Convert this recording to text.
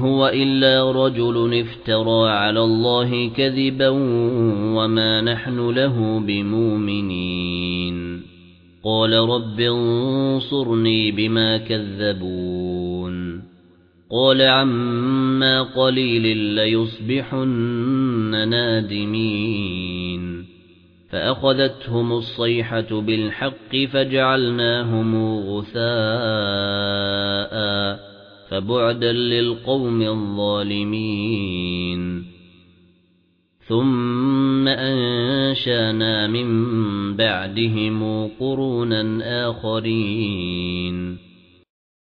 هُوَ إِلَّا رَجُلٌ افْتَرَى عَلَى اللَّهِ كَذِبًا وَمَا نَحْنُ لَهُ بِمُؤْمِنِينَ. قَالَ رَبِّ انصُرْنِي بِمَا كَذَّبُونِ. قَالَ عَمَّا قَلِيلٍ لَّيُصْبِحُنَّ نَادِمِينَ. فَأَخَذَتْهُمُ الصَّيْحَةُ بِالْحَقِّ فَجَعَلْنَاهُمْ غُثَاءً. فَبُعْدًا لِلْقَوْمِ الظَّالِمِينَ. ثُمَّ أَنشَأْنَا مِن بَعْدِهِمْ قُرُونًا آخَرِينَ.